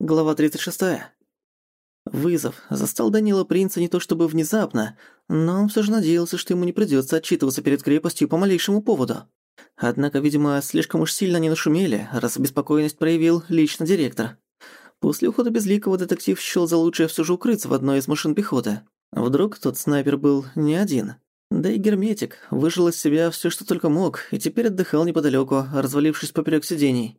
Глава 36. Вызов застал Данила Принца не то чтобы внезапно, но он всё же надеялся, что ему не придётся отчитываться перед крепостью по малейшему поводу. Однако, видимо, слишком уж сильно не нашумели, раз обеспокоенность проявил лично директор. После ухода Безликого детектив счёл за лучшее всё же укрыться в одной из машин пехоты. Вдруг тот снайпер был не один. Да и герметик выжил из себя всё, что только мог, и теперь отдыхал неподалёку, развалившись поперёк сидений.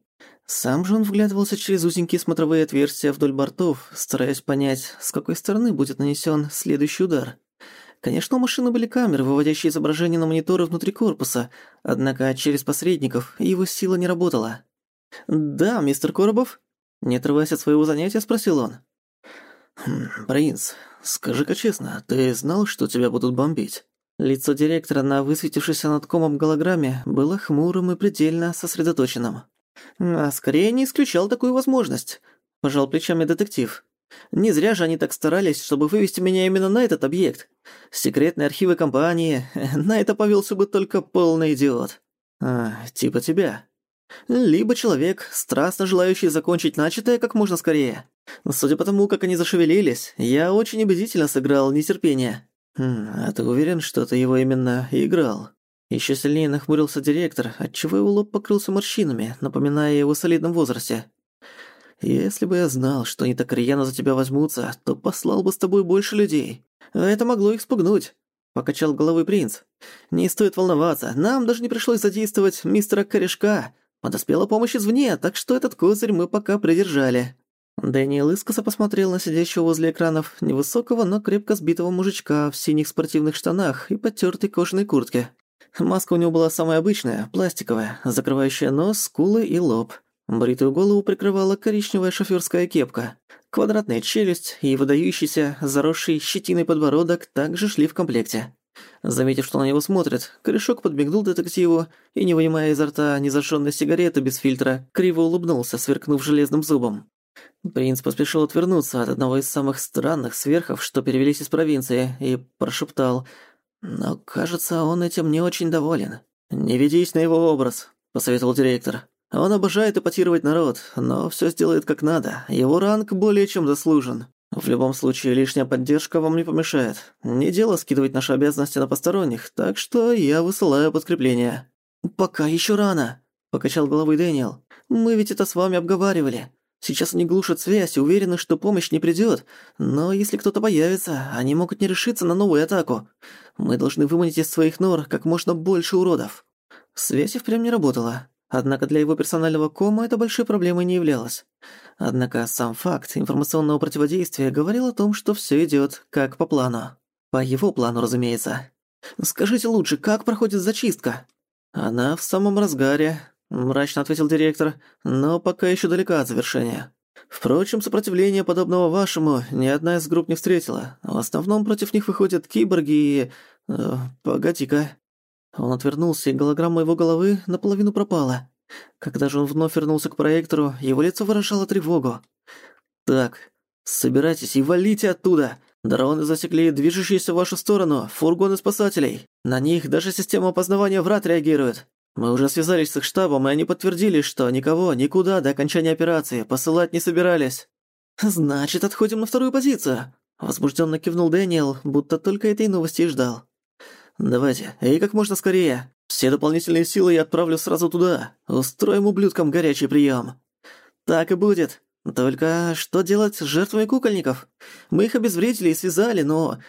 Сам же он вглядывался через узенькие смотровые отверстия вдоль бортов, стараясь понять, с какой стороны будет нанесен следующий удар. Конечно, у машины были камеры, выводящие изображение на мониторы внутри корпуса, однако через посредников его сила не работала. «Да, мистер Коробов?» Не отрываясь от своего занятия, спросил он. «Хм, «Принц, скажи-ка честно, ты знал, что тебя будут бомбить?» Лицо директора на высветившейся над комом голограмме было хмурым и предельно сосредоточенным. А скорее не исключал такую возможность, пожал плечами детектив. Не зря же они так старались, чтобы вывести меня именно на этот объект. Секретные архивы компании, на это повелся бы только полный идиот. А, типа тебя. Либо человек, страстно желающий закончить начатое как можно скорее. Судя по тому, как они зашевелились, я очень убедительно сыграл нетерпение. Хм, а ты уверен, что ты его именно играл? Еще сильнее нахмурился директор, отчего его лоб покрылся морщинами, напоминая его солидном возрасте. «Если бы я знал, что они так рьяно за тебя возьмутся, то послал бы с тобой больше людей. А это могло их спугнуть», — покачал головой принц. «Не стоит волноваться, нам даже не пришлось задействовать мистера Корешка. Подоспела помощь извне, так что этот козырь мы пока придержали». Дэниел искоса посмотрел на сидящего возле экранов невысокого, но крепко сбитого мужичка в синих спортивных штанах и потёртой кожаной куртке. Маска у него была самая обычная, пластиковая, закрывающая нос, скулы и лоб. Бритую голову прикрывала коричневая шофёрская кепка. Квадратная челюсть и выдающийся, заросший щетиной подбородок также шли в комплекте. Заметив, что на него смотрят, корешок подмигнул детективу и, не вынимая изо рта незажжённой сигареты без фильтра, криво улыбнулся, сверкнув железным зубом. Принц поспешил отвернуться от одного из самых странных сверхов, что перевелись из провинции, и прошептал но, кажется, он этим не очень доволен. «Не ведись на его образ», — посоветовал директор. «Он обожает эпатировать народ, но всё сделает как надо. Его ранг более чем заслужен. В любом случае, лишняя поддержка вам не помешает. Не дело скидывать наши обязанности на посторонних, так что я высылаю подкрепление». «Пока ещё рано», — покачал головой Дэниел. «Мы ведь это с вами обговаривали. Сейчас они глушат связь и уверены, что помощь не придёт. Но если кто-то появится, они могут не решиться на новую атаку. Мы должны выманить из своих нор как можно больше уродов». Связь и впрямь не работала. Однако для его персонального кома это большой проблемой не являлось. Однако сам факт информационного противодействия говорил о том, что всё идёт как по плану. По его плану, разумеется. «Скажите лучше, как проходит зачистка?» «Она в самом разгаре», мрачно ответил директор, но пока еще далека от завершения. Впрочем, сопротивления подобного вашему ни одна из групп не встретила. В основном против них выходят киборги и... Э, Погоди-ка. Он отвернулся, и голограмма его головы наполовину пропала. Когда же он вновь вернулся к проектору, его лицо выражало тревогу. «Так, собирайтесь и валите оттуда! Дроны засекли движущиеся в вашу сторону, фургоны спасателей. На них даже система опознавания врат реагирует. Мы уже связались с их штабом, и они подтвердили, что никого никуда до окончания операции посылать не собирались. Значит, отходим на вторую позицию. Возбужденно кивнул Дэниел, будто только этой новости и ждал. Давайте, и как можно скорее. Все дополнительные силы я отправлю сразу туда. Устроим ублюдкам горячий прием. Так и будет. Только что делать с жертвами кукольников? Мы их обезвредили и связали, но...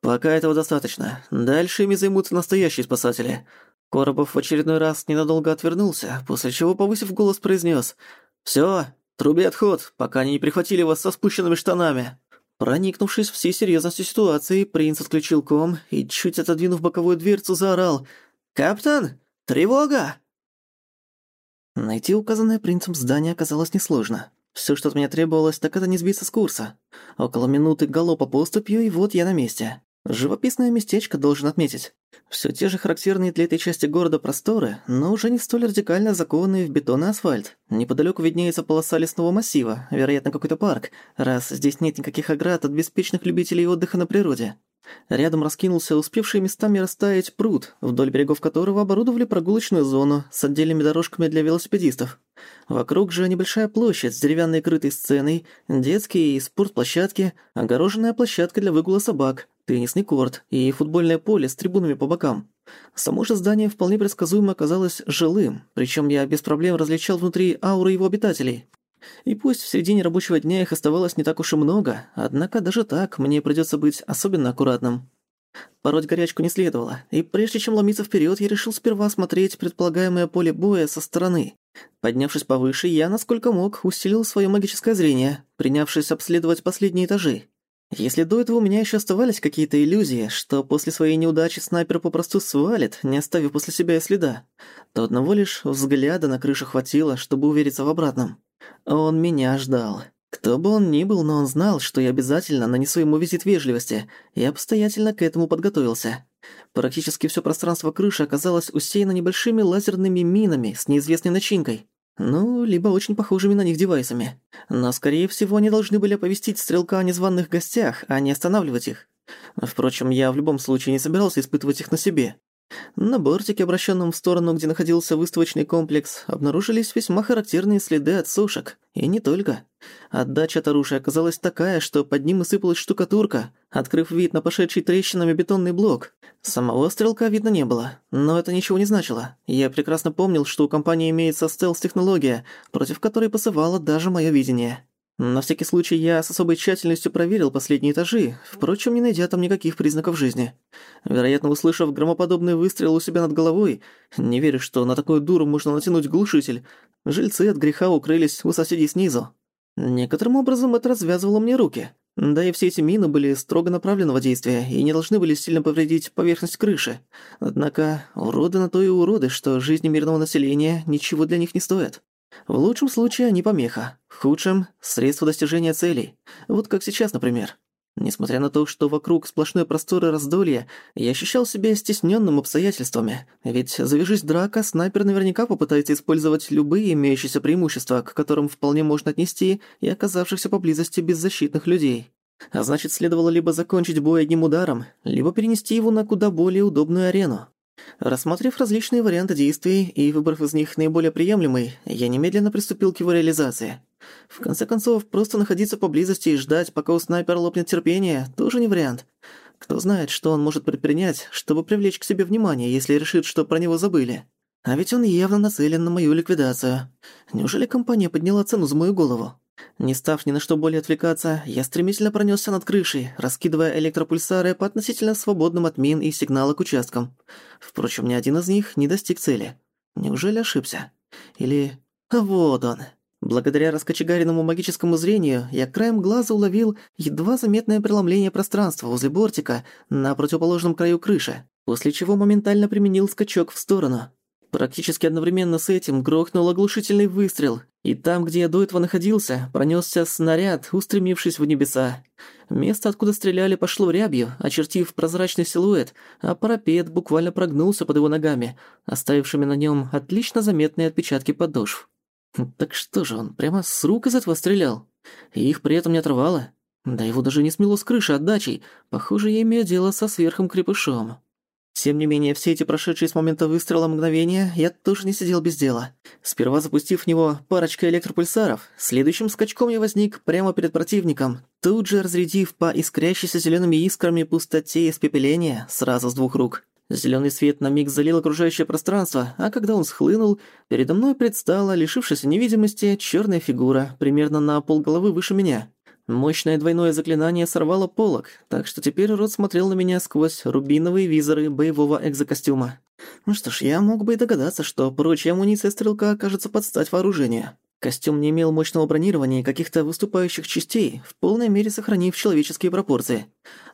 Пока этого достаточно. Дальше ими займутся настоящие спасатели. Коробов в очередной раз ненадолго отвернулся, после чего, повысив голос, произнес «Всё, труби отход, пока они не прихватили вас со спущенными штанами». Проникнувшись всей серьезностью ситуации, принц отключил ком и, чуть отодвинув боковую дверцу, заорал «Капитан! Тревога!» Найти указанное принцем здание оказалось несложно. Всё, что от меня требовалось, так это не сбиться с курса. Около минуты галопа поступью, и вот я на месте. Живописное местечко, должен отметить. Все те же характерные для этой части города просторы, но уже не столь радикально закованные в бетон и асфальт. Неподалеку виднеется полоса лесного массива, вероятно, какой-то парк, раз здесь нет никаких оград от беспечных любителей отдыха на природе. Рядом раскинулся успевший местами растаять пруд, вдоль берегов которого оборудовали прогулочную зону с отдельными дорожками для велосипедистов. Вокруг же небольшая площадь с деревянной крытой сценой, детские и спортплощадки, огороженная площадка для выгула собак, теннисный корт и футбольное поле с трибунами по бокам. Само же здание вполне предсказуемо оказалось жилым, причем я без проблем различал внутри ауры его обитателей. И пусть в середине рабочего дня их оставалось не так уж и много, однако даже так мне придется быть особенно аккуратным. Пороть горячку не следовало, и прежде чем ломиться вперед, я решил сперва осмотреть предполагаемое поле боя со стороны. Поднявшись повыше, я, насколько мог, усилил свое магическое зрение, принявшись обследовать последние этажи. Если до этого у меня еще оставались какие-то иллюзии, что после своей неудачи снайпер попросту свалит, не оставив после себя и следа, то одного лишь взгляда на крышу хватило, чтобы увериться в обратном. Он меня ждал. Кто бы он ни был, но он знал, что я обязательно нанесу ему визит вежливости, и обстоятельно к этому подготовился. Практически все пространство крыши оказалось усеяно небольшими лазерными минами с неизвестной начинкой. Ну, либо очень похожими на них девайсами. Но, скорее всего, они должны были оповестить стрелка о незваных гостях, а не останавливать их. Впрочем, я в любом случае не собирался испытывать их на себе. На бортике, обращенном в сторону, где находился выставочный комплекс, обнаружились весьма характерные следы от сушек. И не только. Отдача от оружия оказалась такая, что под ним осыпалась штукатурка, открыв вид на пошедший трещинами бетонный блок. Самого стрелка видно не было, но это ничего не значило. Я прекрасно помнил, что у компании имеется стелс-технология, против которой посывало даже моё видение. На всякий случай я с особой тщательностью проверил последние этажи, впрочем, не найдя там никаких признаков жизни. Вероятно, услышав громоподобный выстрел у себя над головой, не верю, что на такую дуру можно натянуть глушитель, жильцы от греха укрылись у соседей снизу. Некоторым образом это развязывало мне руки. Да и все эти мины были строго направленного действия и не должны были сильно повредить поверхность крыши. Однако уроды на то и уроды, что жизни мирного населения ничего для них не стоят. В лучшем случае они помеха, в худшем – средство достижения целей. Вот как сейчас, например. Несмотря на то, что вокруг сплошной просторы раздолья, я ощущал себя стесненным обстоятельствами. Ведь завяжись драка, снайпер наверняка попытается использовать любые имеющиеся преимущества, к которым вполне можно отнести и оказавшихся поблизости беззащитных людей. А значит, следовало либо закончить бой одним ударом, либо перенести его на куда более удобную арену. Рассмотрев различные варианты действий и выбрав из них наиболее приемлемый, я немедленно приступил к его реализации. В конце концов, просто находиться поблизости и ждать, пока у снайпера лопнет терпение, тоже не вариант. Кто знает, что он может предпринять, чтобы привлечь к себе внимание, если решит, что про него забыли. А ведь он явно нацелен на мою ликвидацию. Неужели компания подняла цену за мою голову? Не став ни на что более отвлекаться, я стремительно пронесся над крышей, раскидывая электропульсары по относительно свободным от мин и сигналок участкам. Впрочем, ни один из них не достиг цели. Неужели ошибся? Или... Вот он. Благодаря раскочегаренному магическому зрению я краем глаза уловил едва заметное преломление пространства возле бортика на противоположном краю крыши, после чего моментально применил скачок в сторону. Практически одновременно с этим грохнул оглушительный выстрел, и там, где я до этого находился, пронесся снаряд, устремившись в небеса. Место, откуда стреляли, пошло рябью, очертив прозрачный силуэт, а парапет буквально прогнулся под его ногами, оставившими на нем отлично заметные отпечатки подошв. Так что же он, прямо с рук из этого стрелял? И их при этом не отрывало? Да его даже не смело с крыши отдачей. Похоже, я имею дело со сверхом крепышом. Тем не менее, все эти прошедшие с момента выстрела мгновения я тоже не сидел без дела. Сперва запустив в него парочкой электропульсаров, следующим скачком я возник прямо перед противником, тут же разрядив по искрящейся зелеными искрами пустоте испепеления сразу с двух рук. Зеленый свет на миг залил окружающее пространство, а когда он схлынул, передо мной предстала, лишившаяся невидимости, черная фигура, примерно на полголовы выше меня. Мощное двойное заклинание сорвало полог, так что теперь Рот смотрел на меня сквозь рубиновые визоры боевого экзокостюма. Ну что ж, я мог бы и догадаться, что прочая амуниция стрелка окажется под стать вооружению. Костюм не имел мощного бронирования и каких-то выступающих частей, в полной мере сохранив человеческие пропорции.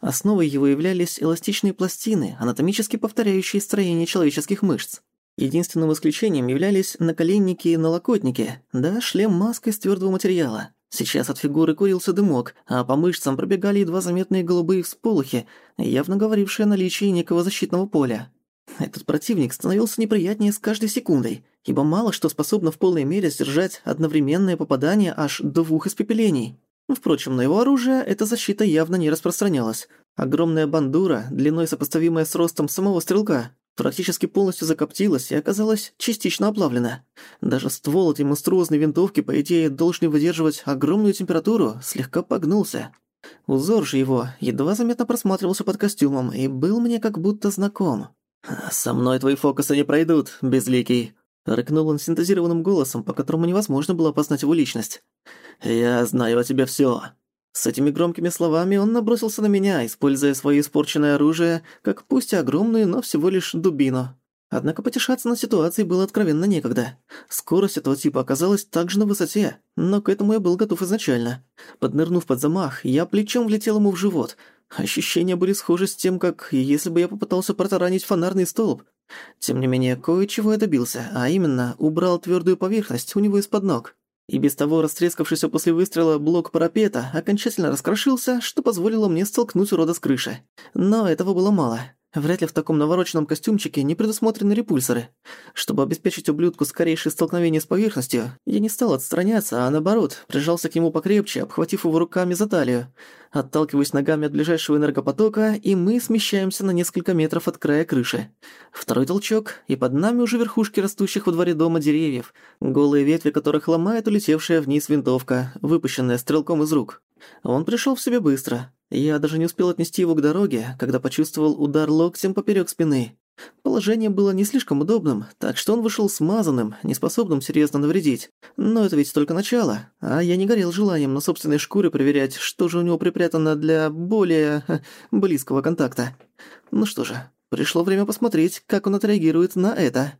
Основой его являлись эластичные пластины, анатомически повторяющие строение человеческих мышц. Единственным исключением являлись наколенники и налокотники, да шлем-маска из твердого материала. Сейчас от фигуры курился дымок, а по мышцам пробегали едва заметные голубые всполохи, явно говорившие о наличии некого защитного поля. Этот противник становился неприятнее с каждой секундой, ибо мало что способно в полной мере сдержать одновременное попадание аж двух испепелений. Впрочем, на его оружие эта защита явно не распространялась. Огромная бандура, длиной сопоставимая с ростом самого стрелка, практически полностью закоптилась и оказалась частично оплавлена. Даже ствол этой монструозной винтовки, по идее, должен выдерживать огромную температуру, слегка погнулся. Узор же его едва заметно просматривался под костюмом и был мне как будто знаком. «Со мной твои фокусы не пройдут, безликий», — рыкнул он синтезированным голосом, по которому невозможно было опознать его личность. «Я знаю о тебе всё. С этими громкими словами он набросился на меня, используя свое испорченное оружие, как пусть и огромную, но всего лишь дубину. Однако потешаться на ситуации было откровенно некогда. Скорость этого типа оказалась также на высоте, но к этому я был готов изначально. Поднырнув под замах, я плечом влетел ему в живот. Ощущения были схожи с тем, как если бы я попытался протаранить фонарный столб. Тем не менее, кое-чего я добился, а именно, убрал твердую поверхность у него из-под ног. И без того растрескавшийся после выстрела блок парапета окончательно раскрошился, что позволило мне столкнуть урода с крыши. Но этого было мало. Вряд ли в таком навороченном костюмчике не предусмотрены репульсоры. Чтобы обеспечить ублюдку скорейшее столкновение с поверхностью, я не стал отстраняться, а наоборот, прижался к нему покрепче, обхватив его руками за талию. Отталкиваюсь ногами от ближайшего энергопотока, и мы смещаемся на несколько метров от края крыши. Второй толчок, и под нами уже верхушки растущих во дворе дома деревьев, голые ветви которых ломает улетевшая вниз винтовка, выпущенная стрелком из рук. Он пришел в себя быстро, я даже не успел отнести его к дороге, когда почувствовал удар локтем поперек спины. Положение было не слишком удобным, так что он вышел смазанным, неспособным серьезно навредить. Но это ведь только начало, а я не горел желанием на собственной шкуре проверять, что же у него припрятано для более близкого контакта. Ну что же, пришло время посмотреть, как он отреагирует на это.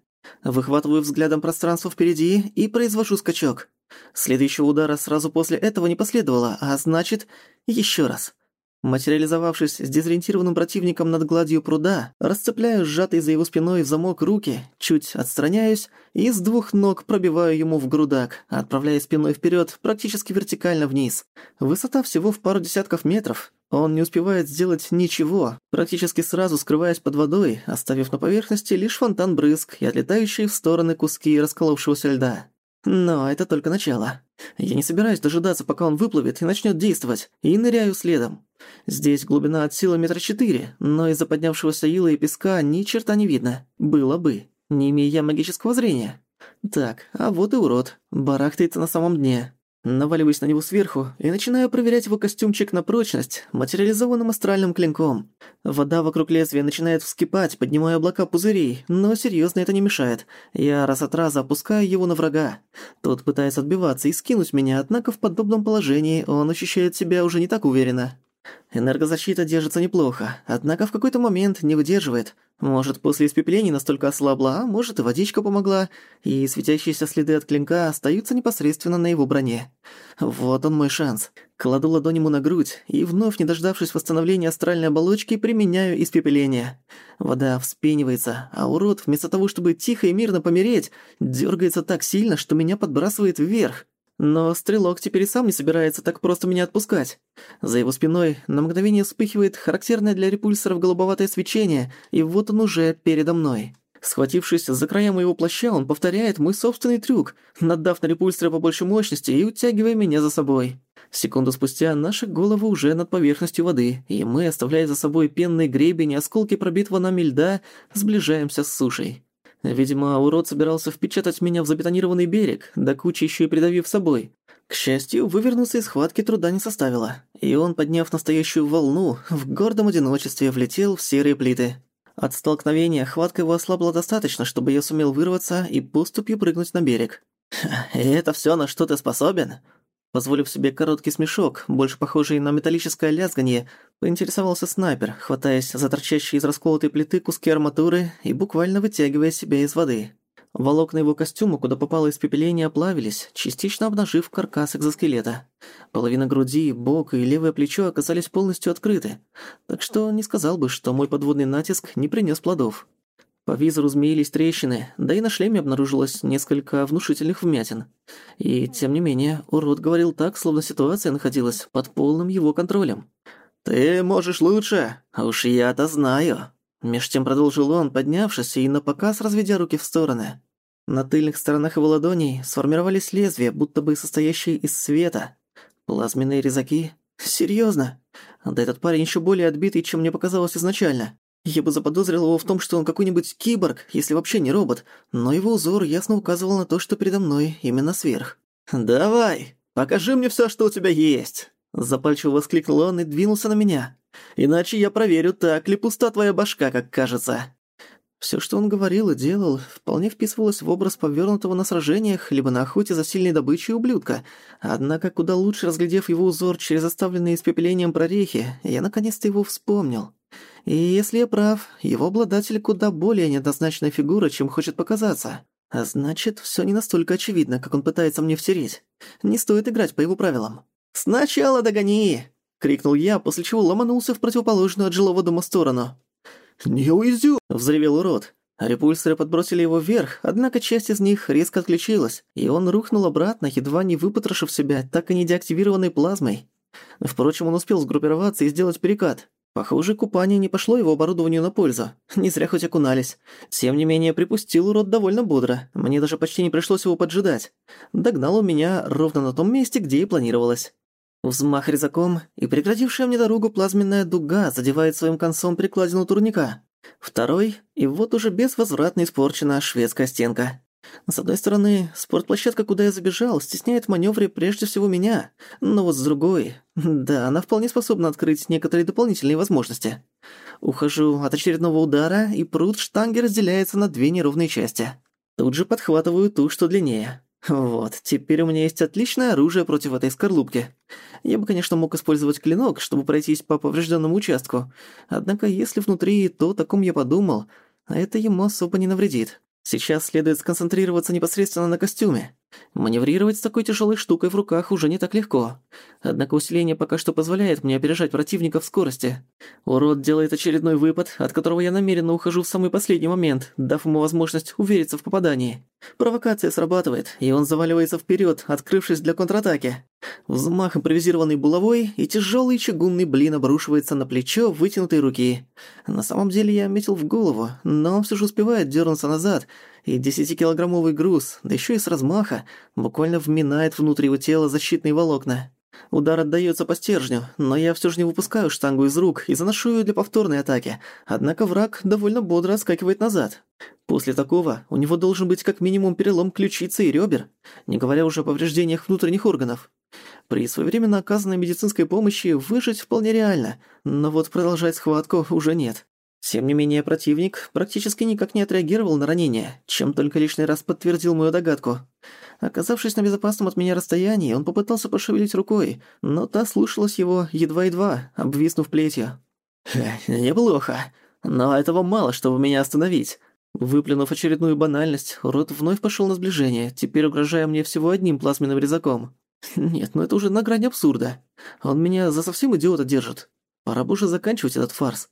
Выхватываю взглядом пространство впереди и произвожу скачок. Следующего удара сразу после этого не последовало, а значит, еще раз. Материализовавшись с дезориентированным противником над гладью пруда, расцепляю сжатые за его спиной в замок руки, чуть отстраняюсь и с двух ног пробиваю ему в грудак, отправляя спиной вперед практически вертикально вниз. Высота всего в пару десятков метров. Он не успевает сделать ничего, практически сразу скрываясь под водой, оставив на поверхности лишь фонтан брызг и отлетающие в стороны куски расколовшегося льда. Но это только начало. Я не собираюсь дожидаться, пока он выплывет и начнет действовать, и ныряю следом. Здесь глубина от силы метра четыре, но из-за поднявшегося ила и песка ни черта не видно. Было бы, не имея магического зрения. Так, а вот и урод. Барахтается на самом дне. Наваливаюсь на него сверху и начинаю проверять его костюмчик на прочность материализованным астральным клинком. Вода вокруг лезвия начинает вскипать, поднимая облака пузырей, но серьезно это не мешает. Я раз от раза опускаю его на врага. Тот пытается отбиваться и скинуть меня, однако в подобном положении он ощущает себя уже не так уверенно. Энергозащита держится неплохо, однако в какой-то момент не выдерживает. Может, после испепеления настолько ослабла, а может и водичка помогла, и светящиеся следы от клинка остаются непосредственно на его броне. Вот он мой шанс. Кладу ладонь ему на грудь и, вновь не дождавшись восстановления астральной оболочки, применяю испепеление. Вода вспенивается, а урод, вместо того, чтобы тихо и мирно помереть, дергается так сильно, что меня подбрасывает вверх. Но стрелок теперь сам не собирается так просто меня отпускать. За его спиной на мгновение вспыхивает характерное для репульсоров голубоватое свечение, и вот он уже передо мной. Схватившись за края моего плаща, он повторяет мой собственный трюк, надав на репульсоры побольше мощности и утягивая меня за собой. Секунду спустя наши головы уже над поверхностью воды, и мы, оставляя за собой пенный гребень и осколки пробитого нами льда, сближаемся с сушей. Видимо, урод собирался впечатать меня в забетонированный берег, да кучи еще и придавив собой. К счастью, вывернуться из схватки труда не составило, и он, подняв настоящую волну, в гордом одиночестве влетел в серые плиты. От столкновения хватка его ослабла достаточно, чтобы я сумел вырваться и поступью прыгнуть на берег. «И это всё, на что ты способен?» Позволив себе короткий смешок, больше похожий на металлическое лязганье, поинтересовался снайпер, хватаясь за торчащие из расколотой плиты куски арматуры и буквально вытягивая себя из воды. Волокна его костюма, куда попало испепеление, оплавились, частично обнажив каркас экзоскелета. Половина груди, бок и левое плечо оказались полностью открыты, так что не сказал бы, что мой подводный натиск не принес плодов. По визору змеились трещины, да и на шлеме обнаружилось несколько внушительных вмятин. И, тем не менее, урод говорил так, словно ситуация находилась под полным его контролем. «Ты можешь лучше, а уж я-то знаю». Меж тем продолжил он, поднявшись и напоказ разведя руки в стороны. На тыльных сторонах его ладоней сформировались лезвия, будто бы состоящие из света. Плазменные резаки? Серьезно? Да этот парень ещё более отбитый, чем мне показалось изначально. Я бы заподозрил его в том, что он какой-нибудь киборг, если вообще не робот, но его узор ясно указывал на то, что передо мной именно сверх. «Давай, покажи мне всё, что у тебя есть!» Запальчиво воскликнул он и двинулся на меня. «Иначе я проверю, так ли пуста твоя башка, как кажется». Всё, что он говорил и делал, вполне вписывалось в образ повёрнутого на сражениях либо на охоте за сильной добычей ублюдка. Однако, куда лучше разглядев его узор через оставленные испепелением прорехи, я наконец-то его вспомнил. И если я прав, его обладатель куда более неоднозначная фигура, чем хочет показаться. А значит, всё не настолько очевидно, как он пытается мне всереть. Не стоит играть по его правилам. «Сначала догони!» — крикнул я, после чего ломанулся в противоположную от жилого дома сторону. «Не уйдю!» — взревел урод. Репульсоры подбросили его вверх, однако часть из них резко отключилась, и он рухнул обратно, едва не выпотрошив себя так и не деактивированной плазмой. Впрочем, он успел сгруппироваться и сделать перекат. Похоже, купание не пошло его оборудованию на пользу. Не зря хоть окунались. Тем не менее, припустил урод довольно бодро. Мне даже почти не пришлось его поджидать. Догнал у меня ровно на том месте, где и планировалось. Взмах резаком, и преградившая мне дорогу плазменная дуга задевает своим концом прикладину турника. Второй, и вот уже безвозвратно испорчена шведская стенка. С одной стороны, спортплощадка, куда я забежал, стесняет в манёвре прежде всего меня, но вот с другой, да, она вполне способна открыть некоторые дополнительные возможности. Ухожу от очередного удара, и пруд штанги разделяется на две неровные части. Тут же подхватываю ту, что длиннее. Вот, теперь у меня есть отличное оружие против этой скорлупки. Я бы, конечно, мог использовать клинок, чтобы пройтись по поврежденному участку. Однако, если внутри, то о таком я подумал, а это ему особо не навредит. Сейчас следует сконцентрироваться непосредственно на костюме. Маневрировать с такой тяжелой штукой в руках уже не так легко. Однако усиление пока что позволяет мне опережать противника в скорости. Урод делает очередной выпад, от которого я намеренно ухожу в самый последний момент, дав ему возможность увериться в попадании. Провокация срабатывает, и он заваливается вперед, открывшись для контратаки. Взмах импровизированной булавой, и тяжелый чугунный блин обрушивается на плечо вытянутой руки. На самом деле я метил в голову, но он все же успевает дернуться назад, и десятикилограммовый груз, да еще и с размаха, буквально вминает внутрь его тела защитные волокна. Удар отдаётся по стержню, но я всё же не выпускаю штангу из рук и заношу её для повторной атаки. Однако враг довольно бодро отскакивает назад. После такого у него должен быть как минимум перелом ключицы и ребер, не говоря уже о повреждениях внутренних органов. При своевременно оказанной медицинской помощи выжить вполне реально, но вот продолжать схватку уже нет. Тем не менее, противник практически никак не отреагировал на ранение, чем только лишний раз подтвердил мою догадку. Оказавшись на безопасном от меня расстоянии, он попытался пошевелить рукой, но та слушалась его едва-едва, обвиснув плетью. «Неплохо, но этого мало, чтобы меня остановить». Выплюнув очередную банальность, Рот вновь пошёл на сближение, теперь угрожая мне всего одним плазменным резаком. Нет, ну это уже на грани абсурда. Он меня за совсем идиота держит. Пора бы уже заканчивать этот фарс.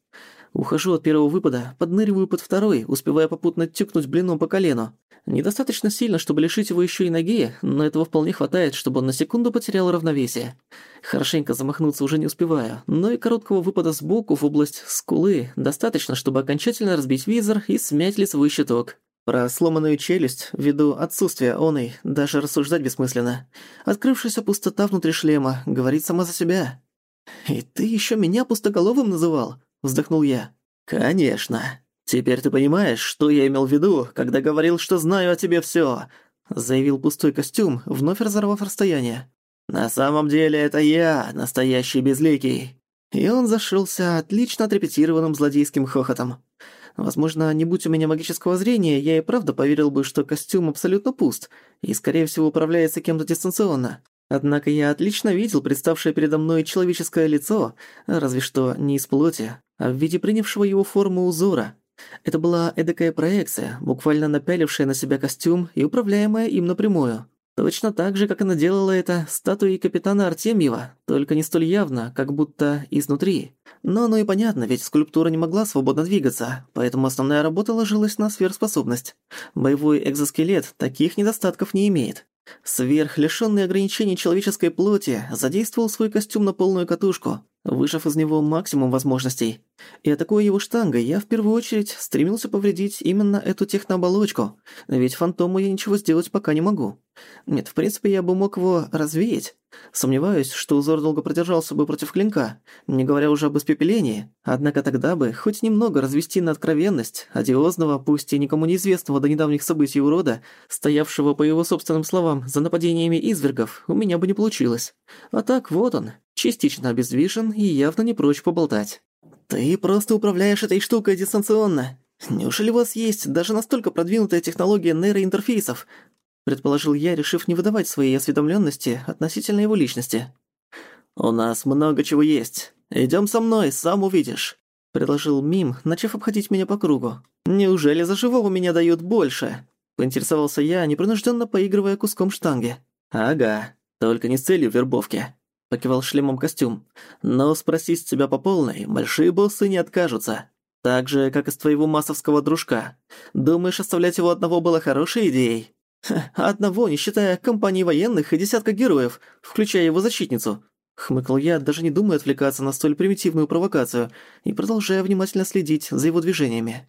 Ухожу от первого выпада, подныриваю под второй, успевая попутно тюкнуть блином по колену. Недостаточно сильно, чтобы лишить его еще и ноги, но этого вполне хватает, чтобы он на секунду потерял равновесие. Хорошенько замахнуться уже не успеваю, но и короткого выпада сбоку в область скулы достаточно, чтобы окончательно разбить визор и смять лицевой щиток. Про сломанную челюсть, ввиду отсутствия оной, даже рассуждать бессмысленно. Открывшаяся пустота внутри шлема говорит сама за себя. «И ты еще меня пустоголовым называл?» Вздохнул я. «Конечно. Теперь ты понимаешь, что я имел в виду, когда говорил, что знаю о тебе всё», заявил пустой костюм, вновь разорвав расстояние. «На самом деле это я, настоящий безликий». И он зашелся отлично отрепетированным злодейским хохотом. Возможно, не будь у меня магического зрения, я и правда поверил бы, что костюм абсолютно пуст и, скорее всего, управляется кем-то дистанционно. Однако я отлично видел представшее передо мной человеческое лицо, разве что не из плоти, в виде принявшего его форму узора. Это была эдакая проекция, буквально напялившая на себя костюм и управляемая им напрямую. Точно так же, как она делала это статуей капитана Артемьева, только не столь явно, как будто изнутри. Но оно и понятно, ведь скульптура не могла свободно двигаться, поэтому основная работа ложилась на сверхспособность. Боевой экзоскелет таких недостатков не имеет. Сверх, лишённый ограничений человеческой плоти, задействовал свой костюм на полную катушку, выжав из него максимум возможностей. И атакуя его штангой, я в первую очередь стремился повредить именно эту технооболочку, ведь фантому я ничего сделать пока не могу. Нет, в принципе, я бы мог его развеять, Сомневаюсь, что узор долго продержался бы против клинка, не говоря уже об испепелении. Однако тогда бы хоть немного развести на откровенность одиозного, пусть и никому неизвестного до недавних событий урода, стоявшего, по его собственным словам, за нападениями извергов, у меня бы не получилось. А так вот он, частично обездвижен и явно не прочь поболтать. «Ты просто управляешь этой штукой дистанционно. Неужели у вас есть даже настолько продвинутая технология нейроинтерфейсов, предположил я, решив не выдавать своей осведомленности относительно его личности. «У нас много чего есть. Идем со мной, сам увидишь», — предложил Мим, начав обходить меня по кругу. «Неужели за живого меня дают больше?» — поинтересовался я, непринужденно поигрывая куском штанги. «Ага, только не с целью вербовки», — покивал шлемом костюм. «Но спроси с тебя по полной, большие боссы не откажутся. Так же, как и с твоего массовского дружка. Думаешь, оставлять его одного было хорошей идеей?» одного, не считая компании военных и десятка героев, включая его защитницу. Хмыкал я, даже не думая отвлекаться на столь примитивную провокацию, и продолжая внимательно следить за его движениями.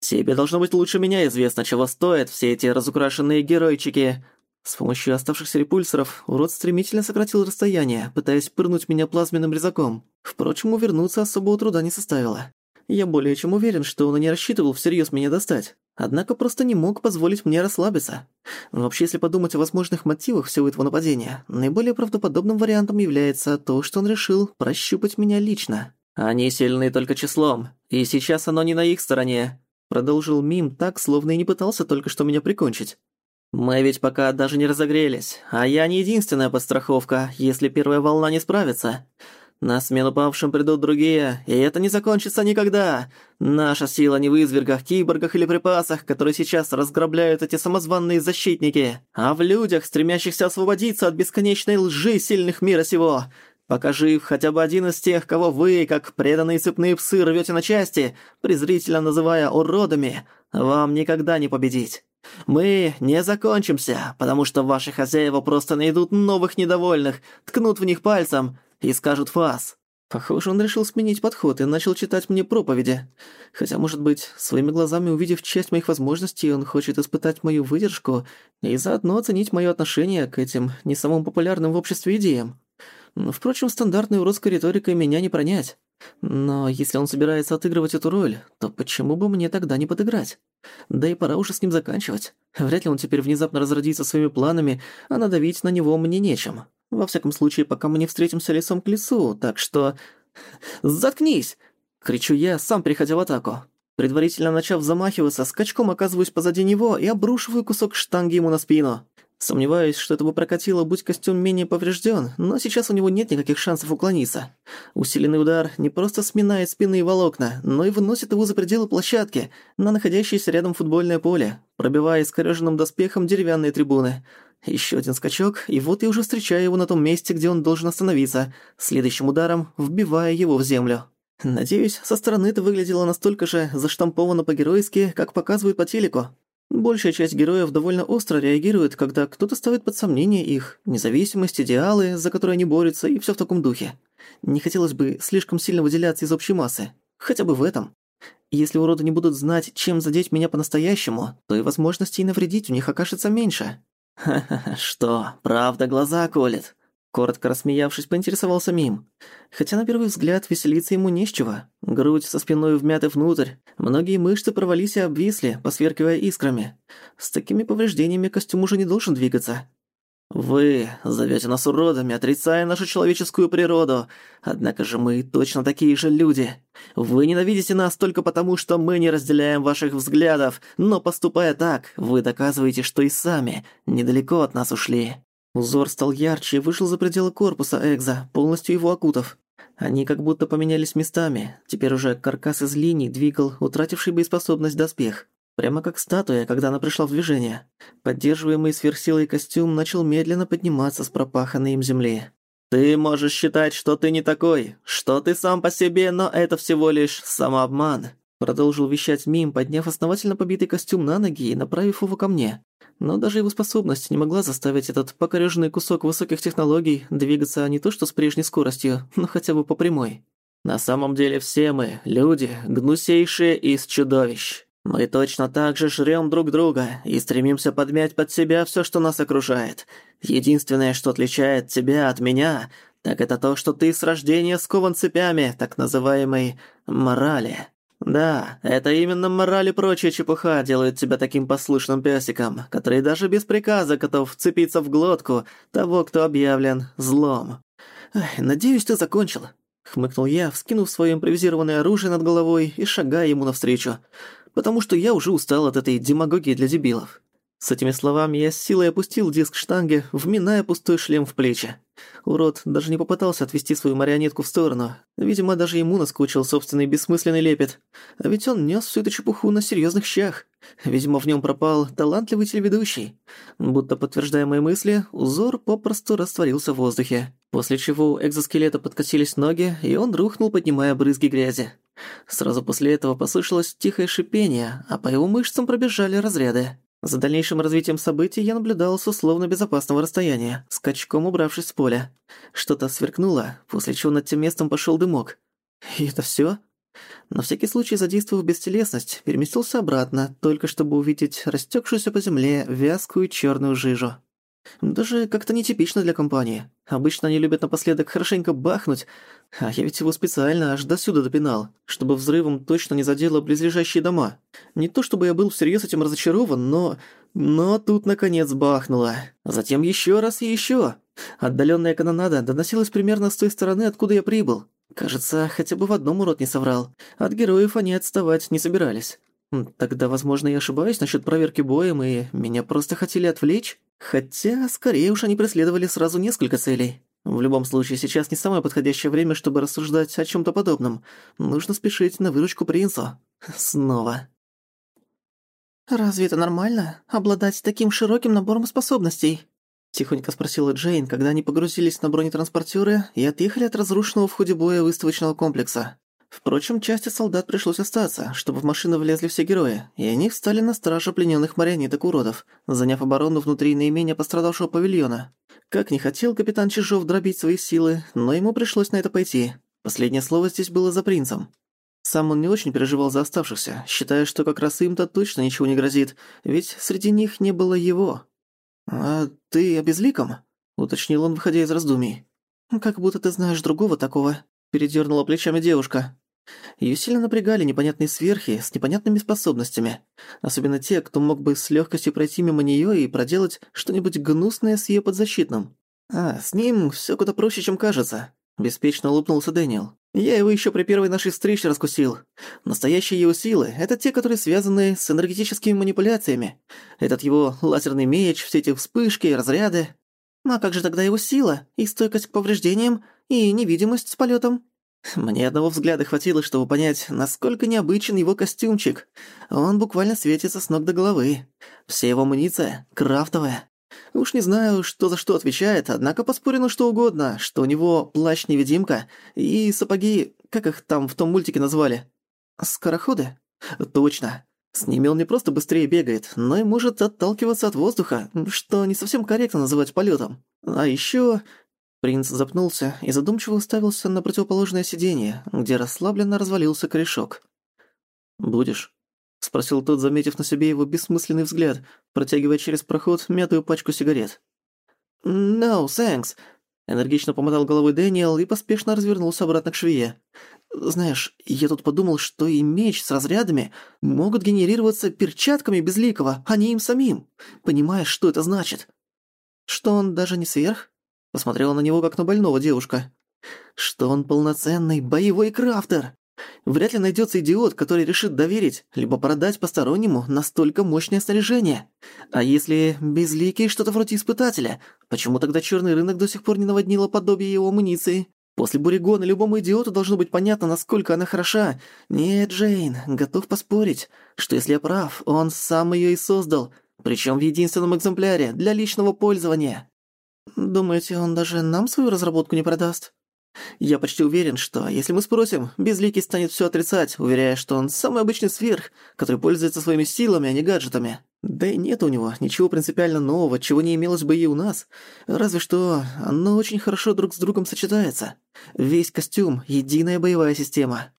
«Тебе должно быть лучше меня известно, чего стоят все эти разукрашенные геройчики!» С помощью оставшихся репульсоров урод стремительно сократил расстояние, пытаясь пырнуть меня плазменным резаком. Впрочем, увернуться особого труда не составило. Я более чем уверен, что он и не рассчитывал всерьез меня достать. Однако просто не мог позволить мне расслабиться. Вообще, если подумать о возможных мотивах всего этого нападения, наиболее правдоподобным вариантом является то, что он решил прощупать меня лично. «Они сильны только числом, и сейчас оно не на их стороне», продолжил Мим так, словно и не пытался только что меня прикончить. «Мы ведь пока даже не разогрелись, а я не единственная подстраховка, если первая волна не справится. На смену павшим придут другие, и это не закончится никогда. Наша сила не в извергах, киборгах или припасах, которые сейчас разграбляют эти самозванные защитники, а в людях, стремящихся освободиться от бесконечной лжи сильных мира сего. Пока жив хотя бы один из тех, кого вы, как преданные цепные псы, рвете на части, презрительно называя уродами, вам никогда не победить. Мы не закончимся, потому что ваши хозяева просто найдут новых недовольных, ткнут в них пальцем и скажут фас. Похоже, он решил сменить подход и начал читать мне проповеди. Хотя, может быть, своими глазами увидев часть моих возможностей, он хочет испытать мою выдержку и заодно оценить моё отношение к этим не самым популярным в обществе идеям. Впрочем, стандартной уродской риторикой меня не пронять. Но если он собирается отыгрывать эту роль, то почему бы мне тогда не подыграть? Да и пора уже с ним заканчивать. Вряд ли он теперь внезапно разродится своими планами, а надавить на него мне нечем. Во всяком случае, пока мы не встретимся лицом к лицу, так что... «Заткнись!» — кричу я, сам приходя в атаку. Предварительно начав замахиваться, скачком оказываюсь позади него и обрушиваю кусок штанги ему на спину. Сомневаюсь, что это бы прокатило, будь костюм менее поврежден, но сейчас у него нет никаких шансов уклониться. Усиленный удар не просто сминает спины и волокна, но и выносит его за пределы площадки, на находящееся рядом футбольное поле, пробивая искорёженным доспехом деревянные трибуны. Еще один скачок, и вот я уже встречаю его на том месте, где он должен остановиться, следующим ударом вбивая его в землю. Надеюсь, со стороны это выглядело настолько же заштамповано по-геройски, как показывают по телеку. Большая часть героев довольно остро реагирует, когда кто-то ставит под сомнение их независимость, идеалы, за которые они борются, и всё в таком духе. Не хотелось бы слишком сильно выделяться из общей массы. Хотя бы в этом. Если уроды не будут знать, чем задеть меня по-настоящему, то и возможностей навредить у них окажется меньше. «Ха-ха-ха, что, правда глаза колет?» Коротко рассмеявшись, поинтересовался Мим. Хотя на первый взгляд веселиться ему не с чего. Грудь со спиной вмяты внутрь, многие мышцы провалились и обвисли, посверкивая искрами. С такими повреждениями костюм уже не должен двигаться. «Вы зовете нас уродами, отрицая нашу человеческую природу. Однако же мы точно такие же люди. Вы ненавидите нас только потому, что мы не разделяем ваших взглядов, но поступая так, вы доказываете, что и сами недалеко от нас ушли». Узор стал ярче и вышел за пределы корпуса Экза, полностью его окутав. Они как будто поменялись местами. Теперь уже каркас из линий двигал утративший боеспособность доспех. Прямо как статуя, когда она пришла в движение. Поддерживаемый сверхсилой костюм начал медленно подниматься с пропаханной им земли. «Ты можешь считать, что ты не такой, что ты сам по себе, но это всего лишь самообман», продолжил вещать Мим, подняв основательно побитый костюм на ноги и направив его ко мне. Но даже его способность не могла заставить этот покорёженный кусок высоких технологий двигаться не то что с прежней скоростью, но хотя бы по прямой. «На самом деле все мы, люди, гнусейшие из чудовищ. Мы точно так же жрём друг друга и стремимся подмять под себя всё, что нас окружает. Единственное, что отличает тебя от меня, так это то, что ты с рождения скован цепями так называемой морали. Да, это именно мораль и прочая чепуха делают тебя таким послушным песиком, который даже без приказа готов вцепиться в глотку того, кто объявлен злом. Надеюсь, ты закончил. Хмыкнул я, вскинув своё импровизированное оружие над головой и шагая ему навстречу. Потому что я уже устал от этой демагогии для дебилов. С этими словами я с силой опустил диск штанги, вминая пустой шлем в плечи. Урод даже не попытался отвести свою марионетку в сторону. Видимо, даже ему наскучил собственный бессмысленный лепет. А ведь он нес всю эту чепуху на серьезных щах. Видимо, в нем пропал талантливый телеведущий. Будто подтверждая мои мысли, узор попросту растворился в воздухе. После чего у экзоскелета подкосились ноги, и он рухнул, поднимая брызги грязи. Сразу после этого послышалось тихое шипение, а по его мышцам пробежали разряды. За дальнейшим развитием событий я наблюдал с условно безопасного расстояния, скачком убравшись с поля. Что-то сверкнуло, после чего над тем местом пошёл дымок. И это всё? На всякий случай, задействовав бестелесность, переместился обратно, только чтобы увидеть растёкшуюся по земле вязкую чёрную жижу. Даже как-то нетипично для компании. Обычно они любят напоследок хорошенько бахнуть, а я ведь его специально аж до сюда допинал, чтобы взрывом точно не задело близлежащие дома. Не то чтобы я был всерьез этим разочарован, но... Но тут наконец бахнуло. Затем еще раз и еще. Отдаленная канонада доносилась примерно с той стороны, откуда я прибыл. Кажется, хотя бы в одном урод не соврал. От героев они отставать не собирались. Тогда, возможно, я ошибаюсь насчет проверки боем, и меня просто хотели отвлечь? Хотя, скорее уж, они преследовали сразу несколько целей. В любом случае, сейчас не самое подходящее время, чтобы рассуждать о чем то подобном. Нужно спешить на выручку принцу. Снова. «Разве это нормально? Обладать таким широким набором способностей?» Тихонько спросила Джейн, когда они погрузились на бронетранспортеры и отъехали от разрушенного в ходе боя выставочного комплекса. Впрочем, части солдат пришлось остаться, чтобы в машину влезли все герои, и они встали на страже плененных марионеток-уродов, заняв оборону внутри наименее пострадавшего павильона. Как не хотел капитан Чижов дробить свои силы, но ему пришлось на это пойти. Последнее слово здесь было за принцем. Сам он не очень переживал за оставшихся, считая, что как раз им-то точно ничего не грозит, ведь среди них не было его. «А ты обезликом?» — уточнил он, выходя из раздумий. «Как будто ты знаешь другого такого», передернула плечами девушка. Её сильно напрягали непонятные сверхи с непонятными способностями. Особенно те, кто мог бы с лёгкостью пройти мимо неё и проделать что-нибудь гнусное с её подзащитным. А, с ним всё куда проще, чем кажется. Беспечно улыбнулся Дэниел. Я его ещё при первой нашей встрече раскусил. Настоящие его силы — это те, которые связаны с энергетическими манипуляциями. Этот его лазерный меч, все эти вспышки и разряды. А как же тогда его сила и стойкость к повреждениям и невидимость с полетом. Мне одного взгляда хватило, чтобы понять, насколько необычен его костюмчик. Он буквально светится с ног до головы. Вся его амуниция крафтовая. Уж не знаю, что за что отвечает, однако поспорю на что угодно, что у него плащ-невидимка и сапоги, как их там в том мультике назвали? Скороходы? Точно. С ними он не просто быстрее бегает, но и может отталкиваться от воздуха, что не совсем корректно называть полетом. А еще Принц запнулся и задумчиво уставился на противоположное сиденье, где расслабленно развалился корешок. «Будешь?» — спросил тот, заметив на себе его бессмысленный взгляд, протягивая через проход мятую пачку сигарет. «No, thanks», — энергично помотал головой Дэниел и поспешно развернулся обратно к швее. «Знаешь, я тут подумал, что и меч с разрядами могут генерироваться перчатками Безликого, а не им самим. Понимаешь, что это значит? Что он даже не сверх?» Посмотрела на него, как на больного девушка. Что он полноценный боевой крафтер. Вряд ли найдется идиот, который решит доверить, либо продать постороннему настолько мощное снаряжение. А если безликий что-то вроде испытателя, почему тогда черный рынок до сих пор не наводнило подобие его амуниции? После Буригона любому идиоту должно быть понятно, насколько она хороша. Нет, Джейн, готов поспорить, что если я прав, он сам ее и создал, причем в единственном экземпляре, для личного пользования. Думаете, он даже нам свою разработку не продаст? Я почти уверен, что если мы спросим, Безликий станет все отрицать, уверяя, что он самый обычный сверх, который пользуется своими силами, а не гаджетами. Да и нет у него ничего принципиально нового, чего не имелось бы и у нас. Разве что оно очень хорошо друг с другом сочетается. Весь костюм — единая боевая система.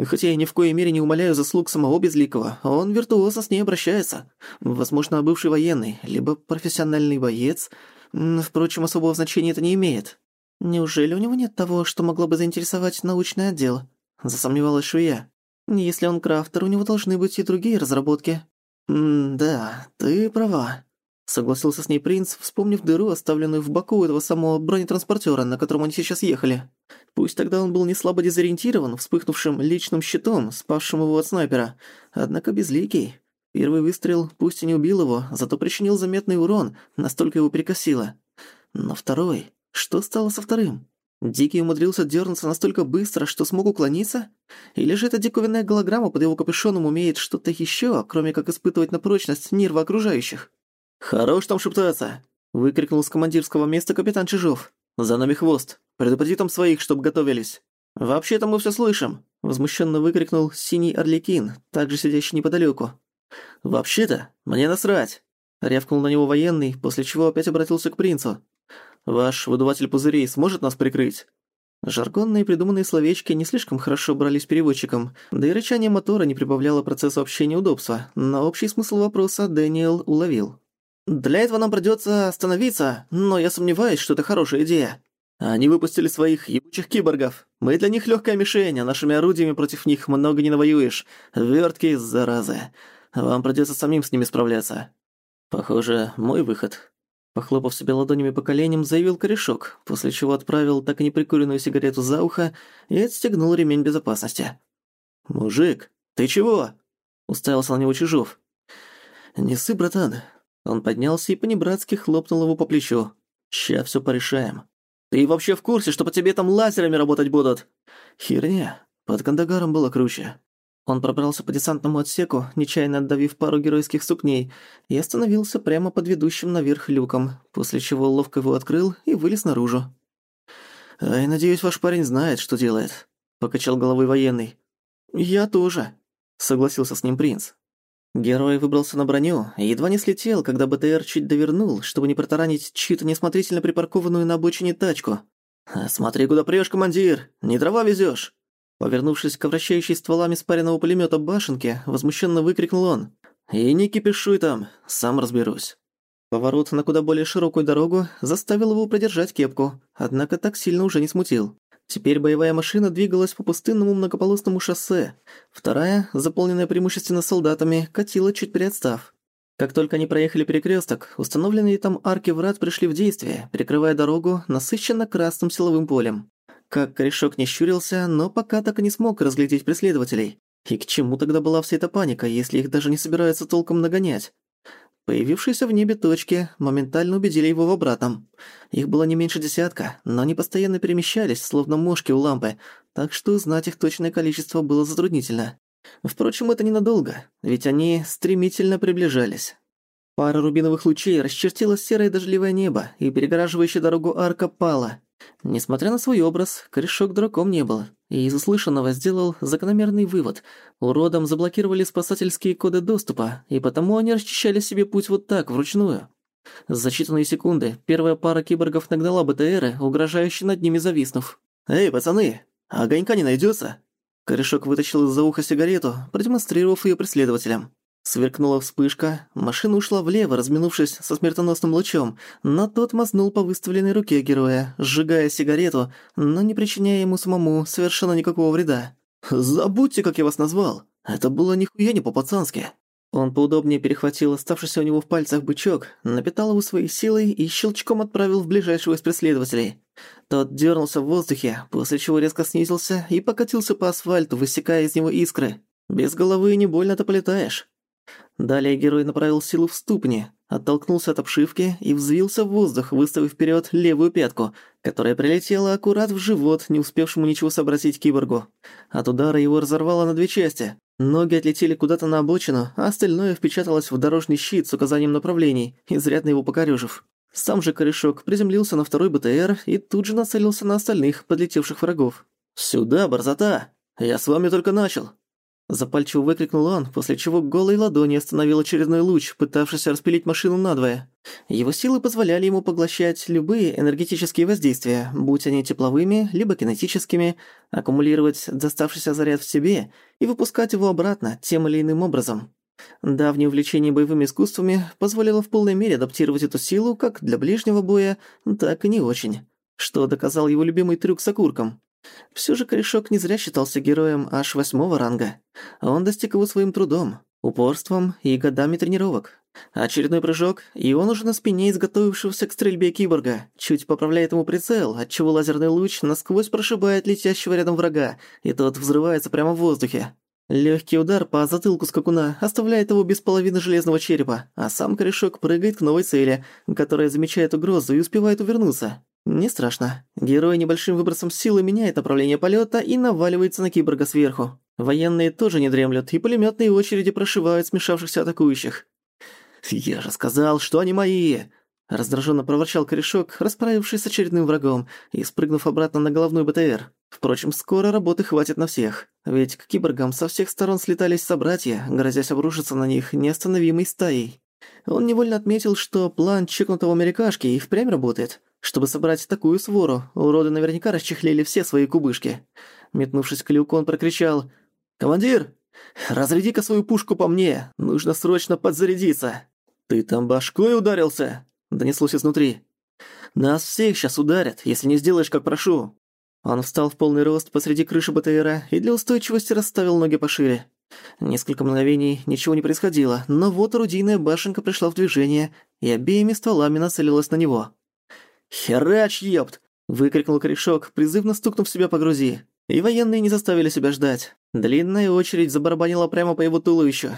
Хотя я ни в коей мере не умоляю заслуг самого Безликого, он виртуозно с ней обращается. Возможно, бывший военный, либо профессиональный боец. Впрочем, особого значения это не имеет. Неужели у него нет того, что могло бы заинтересовать научный отдел? Засомневалась Шуя. Если он крафтер, у него должны быть и другие разработки. Да, ты права. Согласился с ней принц, вспомнив дыру, оставленную в боку этого самого бронетранспортера, на котором они сейчас ехали. Пусть тогда он был не слабо дезориентирован вспыхнувшим личным щитом, спасшим его от снайпера, однако безликий. Первый выстрел пусть и не убил его, зато причинил заметный урон, настолько его перекосило. Но второй... Что стало со вторым? Дикий умудрился дернуться настолько быстро, что смог уклониться? Или же эта диковинная голограмма под его капюшоном умеет что-то еще, кроме как испытывать на прочность нервы окружающих? «Хорош там шептаться!» — выкрикнул с командирского места капитан Чижов. «За нами хвост! Предупреди там своих, чтоб готовились!» «Вообще-то мы все слышим!» — возмущенно выкрикнул синий орликин, также сидящий неподалеку. «Вообще-то, мне насрать!» — рявкнул на него военный, после чего опять обратился к принцу. «Ваш выдуватель пузырей сможет нас прикрыть?» Жаргонные придуманные словечки не слишком хорошо брались переводчиком, да и рычание мотора не прибавляло процессу общения удобства, но общий смысл вопроса Дэниел уловил. Для этого нам придётся остановиться, но я сомневаюсь, что это хорошая идея. Они выпустили своих ебучих киборгов. Мы для них лёгкая мишень, а нашими орудиями против них много не навоюешь. Вёртки, заразы. Вам придётся самим с ними справляться. Похоже, мой выход. Похлопав себе ладонями по коленям, заявил корешок, после чего отправил так и неприкуренную сигарету за ухо и отстегнул ремень безопасности. «Мужик, ты чего?» — уставился на него Чижов. «Не ссы, братан, он поднялся и понебратски хлопнул его по плечу. «Ща всё порешаем». «Ты вообще в курсе, что по тебе там лазерами работать будут?» «Херня. Под Кандагаром было круче». Он пробрался по десантному отсеку, нечаянно отдавив пару геройских сукней, и остановился прямо под ведущим наверх люком, после чего ловко его открыл и вылез наружу. «Ай, надеюсь, ваш парень знает, что делает», — покачал головой военный. «Я тоже», — согласился с ним принц. Герой выбрался на броню и едва не слетел, когда БТР чуть довернул, чтобы не протаранить чью-то несмотрительно припаркованную на обочине тачку. «Смотри, куда прёшь, командир! Не дрова везёшь!» Повернувшись к вращающей стволами спаренного пулемёта башенке, возмущенно выкрикнул он. «И не кипишуй там, сам разберусь». Поворот на куда более широкую дорогу заставил его продержать кепку, однако так сильно уже не смутил. Теперь боевая машина двигалась по пустынному многополосному шоссе. Вторая, заполненная преимущественно солдатами, катила чуть приотстав. Как только они проехали перекресток, установленные там арки врат пришли в действие, перекрывая дорогу насыщенно красным силовым полем. Как корешок не щурился, но пока так и не смог разглядеть преследователей. И к чему тогда была вся эта паника, если их даже не собираются толком нагонять? Появившиеся в небе точки моментально убедили его в обратном. Их было не меньше десятка, но они постоянно перемещались, словно мошки у лампы, так что узнать их точное количество было затруднительно. Впрочем, это ненадолго, ведь они стремительно приближались. Пара рубиновых лучей расчертила серое дождливое небо, и перегораживающая дорогу арка пала. Несмотря на свой образ, корешок дураком не был, и из услышанного сделал закономерный вывод. Уродам заблокировали спасательские коды доступа, и потому они расчищали себе путь вот так, вручную. За считанные секунды первая пара киборгов нагнала БТРы, угрожающе над ними зависнув. «Эй, пацаны, огонька не найдётся?» Корешок вытащил из-за уха сигарету, продемонстрировав её преследователям. Сверкнула вспышка, машина ушла влево, разминувшись со смертоносным лучом, но тот мазнул по выставленной руке героя, сжигая сигарету, но не причиняя ему самому совершенно никакого вреда. «Забудьте, как я вас назвал! Это было нихуя не по-пацански!» Он поудобнее перехватил оставшийся у него в пальцах бычок, напитал его своей силой и щелчком отправил в ближайшего из преследователей. Тот дернулся в воздухе, после чего резко снизился и покатился по асфальту, высекая из него искры. Без головы не больно-то полетаешь. Далее герой направил силу в ступни, оттолкнулся от обшивки и взвился в воздух, выставив вперед левую пятку, которая прилетела аккурат в живот, не успевшему ничего сообразить киборгу. От удара его разорвало на две части. Ноги отлетели куда-то на обочину, а остальное впечаталось в дорожный щит с указанием направлений, изрядно его покорёжив. Сам же корешок приземлился на второй БТР и тут же нацелился на остальных подлетевших врагов. «Сюда, борзота! Я с вами только начал!» Запальчиво выкрикнул он, после чего голой ладони остановил очередной луч, пытавшийся распилить машину надвое. Его силы позволяли ему поглощать любые энергетические воздействия, будь они тепловыми, либо кинетическими, аккумулировать доставшийся заряд в себе и выпускать его обратно тем или иным образом. Давнее увлечение боевыми искусствами позволило в полной мере адаптировать эту силу как для ближнего боя, так и не очень, что доказал его любимый трюк с окурком. Всё же корешок не зря считался героем аж восьмого ранга. Он достиг его своим трудом, упорством и годами тренировок. Очередной прыжок, и он уже на спине изготовившегося к стрельбе киборга. Чуть поправляет ему прицел, отчего лазерный луч насквозь прошибает летящего рядом врага, и тот взрывается прямо в воздухе. Лёгкий удар по затылку скакуна оставляет его без половины железного черепа, а сам корешок прыгает к новой цели, которая замечает угрозу и успевает увернуться. Не страшно. Герой небольшим выбросом силы меняет направление полета и наваливается на киборга сверху. Военные тоже не дремлют, и пулеметные очереди прошивают смешавшихся атакующих. «Я же сказал, что они мои!» Раздраженно проворчал корешок, расправившись с очередным врагом и спрыгнув обратно на головной БТР. Впрочем, скоро работы хватит на всех, ведь к киборгам со всех сторон слетались собратья, грозясь обрушиться на них неостановимой стаей. Он невольно отметил, что план чекнутого америкашки и впрямь работает. Чтобы собрать такую свору, уроды наверняка расчехлили все свои кубышки. Метнувшись к люку, он прокричал «Командир, разряди-ка свою пушку по мне, нужно срочно подзарядиться». «Ты там башкой ударился?» – донеслось изнутри. «Нас всех сейчас ударят, если не сделаешь, как прошу». Он встал в полный рост посреди крыши БТРа и для устойчивости расставил ноги пошире. Несколько мгновений ничего не происходило, но вот орудийная башенка пришла в движение и обеими стволами нацелилась на него. «Херач, ёпт!» – выкрикнул корешок, призывно стукнув себя по грузи. И военные не заставили себя ждать. Длинная очередь забарабанила прямо по его туловищу.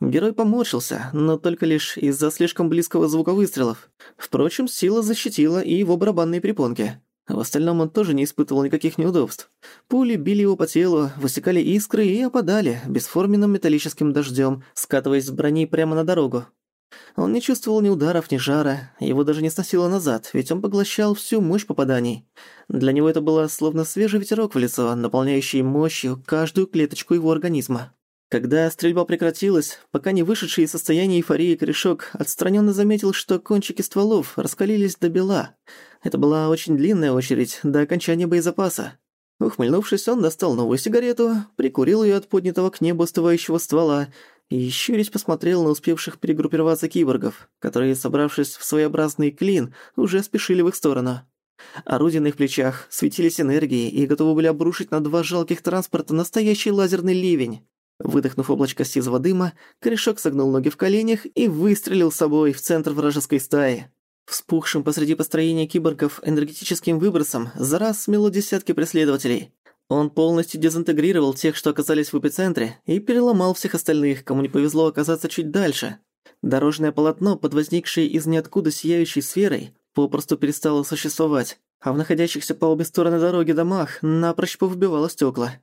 Герой поморщился, но только лишь из-за слишком близкого звука выстрелов. Впрочем, сила защитила и его барабанные препонки. В остальном он тоже не испытывал никаких неудобств. Пули били его по телу, высекали искры и опадали бесформенным металлическим дождем, скатываясь с брони прямо на дорогу. Он не чувствовал ни ударов, ни жара, его даже не сносило назад, ведь он поглощал всю мощь попаданий. Для него это было словно свежий ветерок в лицо, наполняющий мощью каждую клеточку его организма. Когда стрельба прекратилась, пока не вышедший из состояния эйфории корешок отстраненно заметил, что кончики стволов раскалились до бела. Это была очень длинная очередь до окончания боезапаса. Ухмыльнувшись, он достал новую сигарету, прикурил ее от поднятого к небу остывающего ствола и щурясь посмотрел на успевших перегруппироваться киборгов, которые, собравшись в своеобразный клин, уже спешили в их сторону. Орудия на их плечах светились энергией и готовы были обрушить на два жалких транспорта настоящий лазерный ливень. Выдохнув облачко сизого дыма, корешок согнул ноги в коленях и выстрелил собой в центр вражеской стаи. Вспухшим посреди построения киборгов энергетическим выбросом за раз смело десятки преследователей. Он полностью дезинтегрировал тех, что оказались в эпицентре, и переломал всех остальных, кому не повезло оказаться чуть дальше. Дорожное полотно, под возникшей из ниоткуда сияющей сферой, попросту перестало существовать, а в находящихся по обе стороны дороги домах напрочь повыбивало стекла.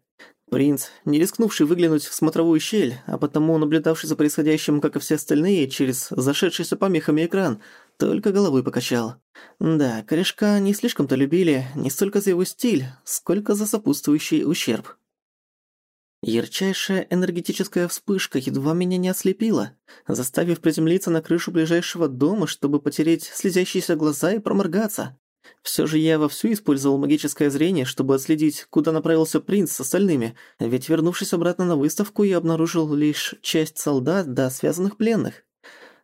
Принц, не рискнувший выглянуть в смотровую щель, а потому наблюдавший за происходящим, как и все остальные, через зашедшийся помехами экран, только головой покачал. Да, корешка не слишком-то любили не столько за его стиль, сколько за сопутствующий ущерб. Ярчайшая энергетическая вспышка едва меня не ослепила, заставив приземлиться на крышу ближайшего дома, чтобы потереть слезящиеся глаза и проморгаться. Все же я вовсю использовал магическое зрение, чтобы отследить, куда направился принц с остальными, ведь вернувшись обратно на выставку, я обнаружил лишь часть солдат да связанных пленных.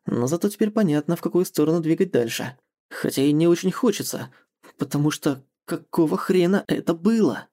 Но зато теперь понятно, в какую сторону двигать дальше. Хотя и не очень хочется, потому что какого хрена это было?